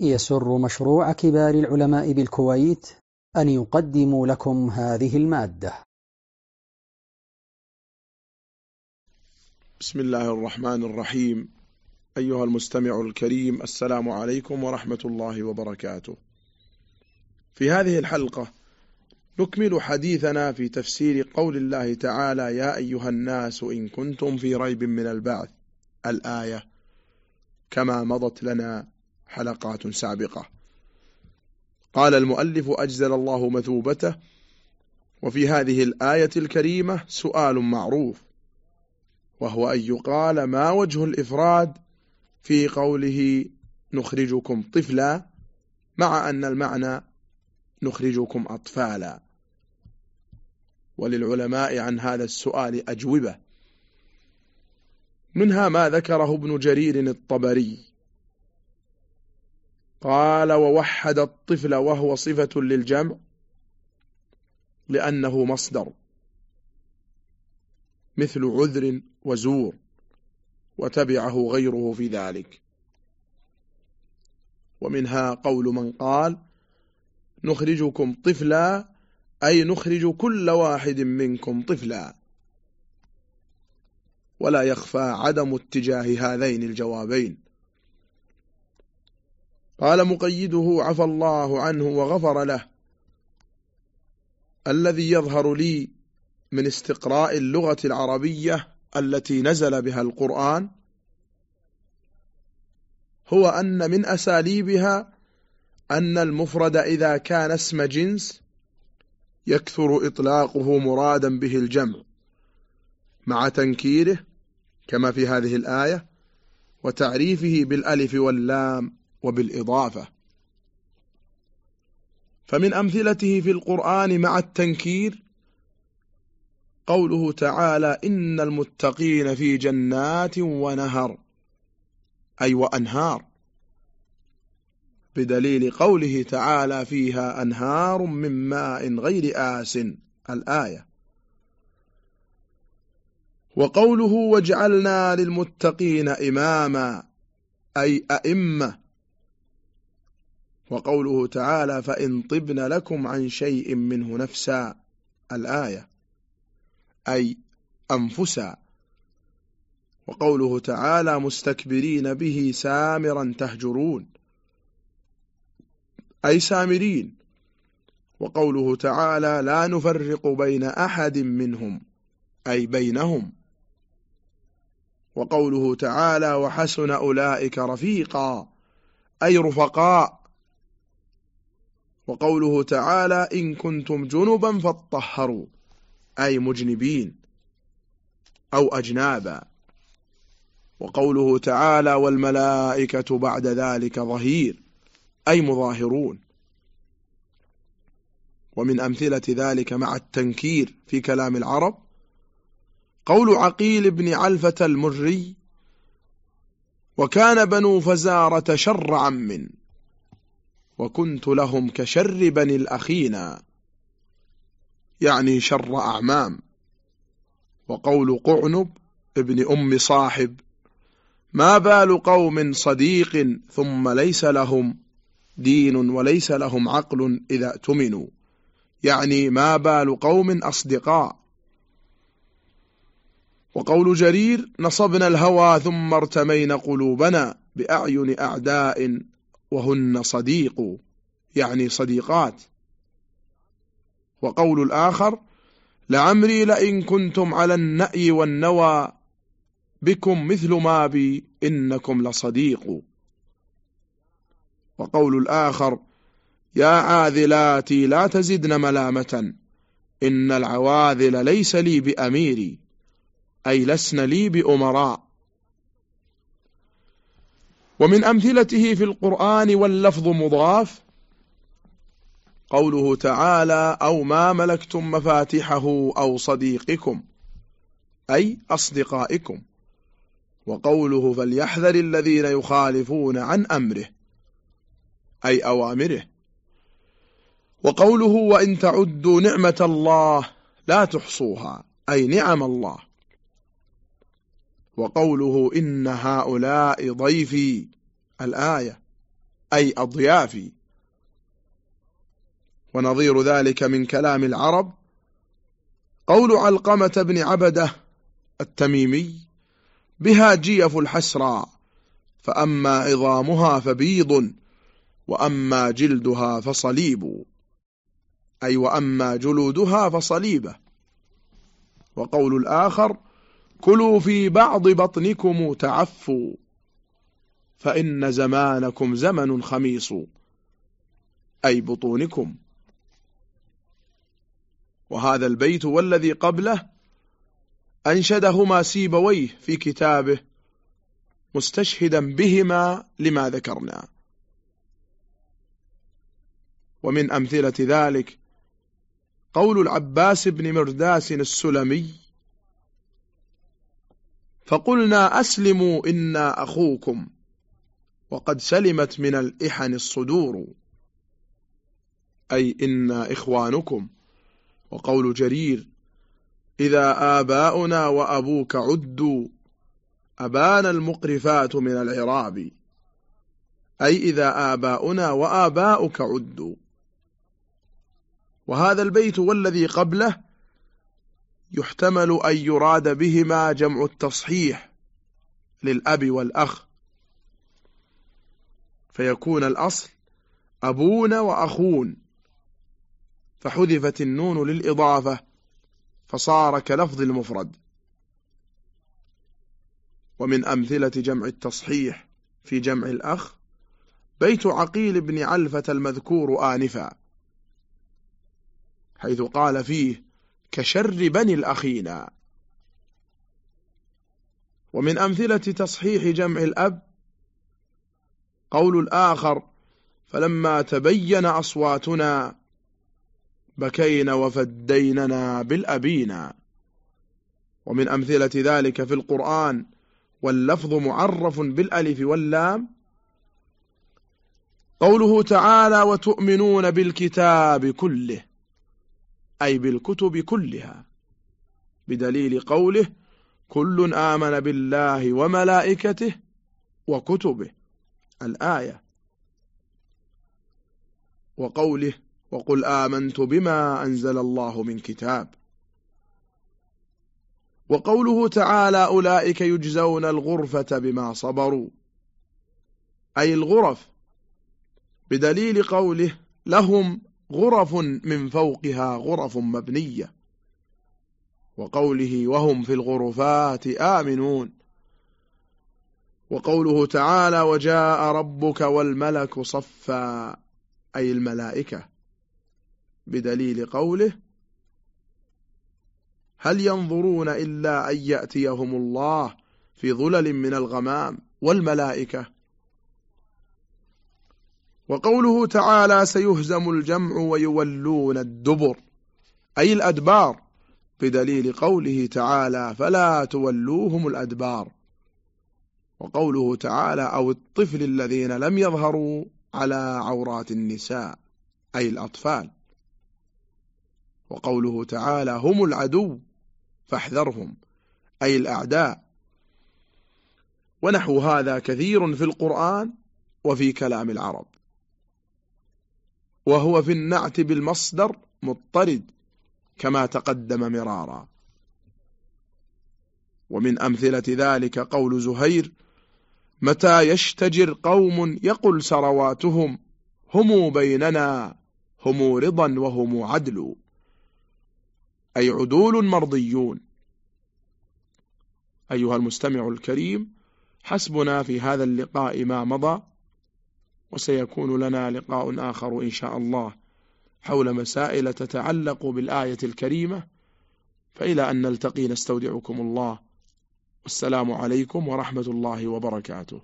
يسر مشروع كبار العلماء بالكويت أن يقدم لكم هذه المادة. بسم الله الرحمن الرحيم. أيها المستمع الكريم السلام عليكم ورحمة الله وبركاته. في هذه الحلقة نكمل حديثنا في تفسير قول الله تعالى يا أيها الناس إن كنتم في ريب من البعث. الآية كما مضت لنا حلقات سابقة. قال المؤلف أجزل الله مثوبته وفي هذه الآية الكريمة سؤال معروف وهو أن يقال ما وجه الإفراد في قوله نخرجكم طفلا مع أن المعنى نخرجكم أطفالا. وللعلماء عن هذا السؤال أجوبة. منها ما ذكره ابن جرير الطبري. قال ووحد الطفل وهو صفة للجمع لأنه مصدر مثل عذر وزور وتبعه غيره في ذلك. ومنها قول من قال نخرجكم طفلا أي نخرج كل واحد منكم طفلا. ولا يخفى عدم اتجاه هذين الجوابين. قال مقيده عفى الله عنه وغفر له. الذي يظهر لي من استقراء اللغة العربية التي نزل بها القرآن هو أن من أساليبها أن المفرد إذا كان اسم جنس يكثر إطلاقه مرادا به الجمع مع تنكيره كما في هذه الآية وتعريفه بالألف واللام. وبالإضافة. فمن أمثلته في القرآن مع التنكير قوله تعالى إن المتقين في جنات ونهر أي وأنهار بدليل قوله تعالى فيها أنهار من ماء غير آس الآية. وقوله وجعلنا للمتقين إماما أي أئمة وقوله تعالى فإن طبن لكم عن شيء منه نفسا الآية أي أنفسا. وقوله تعالى مستكبرين به سامرا تهجرون أي سامرين. وقوله تعالى لا نفرق بين أحد منهم أي بينهم. وقوله تعالى وحسن أولئك رفيقا أي رفقاء. وقوله تعالى إن كنتم جنبا فاطهروا. أي مجنبين أو أجنابا. وقوله تعالى والملائكة بعد ذلك ظهير. أي مظاهرون. ومن أمثلة ذلك مع التنكير في كلام العرب. قول عقيل بن علفة المري. وكان بنو فزارة شر عم وكنت لهم كشر بني الأخينا يعني شر أعمام. وقول قعنب ابن أم صاحب ما بال قوم صديق ثم ليس لهم دين وليس لهم عقل إذا اؤتمنوا. يعني ما بال قوم أصدقاء. وقول جرير نصبنا الهوى ثم ارتمينا قلوبنا بأعين أعداء وهن صديق يعني صديقات. وقول الآخر لعمري لئن كنتم على النأي والنوى بكم مثل ما بي إنكم لصديق. وقول الآخر يا عاذلاتي لا تزدن ملامة إن العواذل ليس لي بأميري أي لسن لي بأمراء. ومن أمثلته في القرآن واللفظ مضاف قوله تعالى أو ما ملكتم مفاتحه أو صديقكم أي أصدقائكم. وقوله فليحذر الذين يخالفون عن أمره أي أوامره. وقوله وإن تعدوا نعمة الله لا تحصوها أي نعم الله. وقوله إن هؤلاء ضيفي الآية أي أضيافي. ونظير ذلك من كلام العرب. قول علقمة بن عبدة التميمي بها جيف الحسرى فأما عظامها فبيض وأما جلدها فصليب. أي وأما جلودها فصليبة. وقول الآخر كلوا في بعض بطنكم تعفوا فإن زمانكم زمن خميص أي بطونكم. وهذا البيت والذي قبله أنشدهما سيبويه في كتابه مستشهدا بهما لما ذكرنا. ومن أمثلة ذلك قول العباس بن مرداس السلمي فقلنا أسلموا إنا أخوكم. وقد سلمت من الإحن الصدور. أي إنا إخوانكم. وقول جرير إذا آباؤنا وأبوك عدوا أبان المقرفات من العراب. أي إذا آباؤنا وآباؤك عدوا. وهذا البيت والذي قبله يحتمل أن يراد بهما جمع التصحيح للأب والأخ. فيكون الأصل أبون وأخون. فحذفت النون للإضافة فصار كلفظ المفرد. ومن أمثلة جمع التصحيح في جمع الأخ بيت عقيل بن علفة المذكور آنفا حيث قال فيه كشر بني الأخينا ومن أمثلة تصحيح جمع الأب قول الآخر فلما تبين أصواتنا بكينا وفديننا بالأبينا ومن أمثلة ذلك في القرآن واللفظ معرف بالألف واللام. قوله تعالى وتؤمنون بالكتاب كله أي بالكتب كلها بدليل قوله كل آمن بالله وملائكته وكتبه الآية. وقوله وقل آمنت بما أنزل الله من كتاب وقوله تعالى أولئك يجزون الغرفة بما صبروا أي الغرف. بدليل قوله لهم غرف من فوقها غرف مبنية. وقوله وهم في الغرفات آمنون. وقوله تعالى وجاء ربك والملك صفا أي الملائكة بدليل قوله هل ينظرون إلا أن يأتيهم الله في ظلل من الغمام والملائكة؟ وقوله تعالى سيهزم الجمع ويولون الدبر أي الأدبار بدليل قوله تعالى فلا تولوهم الأدبار. وقوله تعالى أو الطفل الذين لم يظهروا على عورات النساء أي الأطفال. وقوله تعالى هم العدو فاحذرهم أي الأعداء. ونحو هذا كثير في القرآن وفي كلام العرب. وهو في النعت بالمصدر مضطرد كما تقدم مرارا. ومن أمثلة ذلك قول زهير متى يشتجر قوم يقل سرواتهم هم بيننا هم رضا وهم عدل. أي عدول مرضيون. أيها المستمع الكريم حسبنا في هذا اللقاء ما مضى. وسيكون لنا لقاء آخر إن شاء الله. حول مسائل تتعلق بالآية الكريمة فإلى أن نلتقي نستودعكم الله. والسلام عليكم ورحمة الله وبركاته.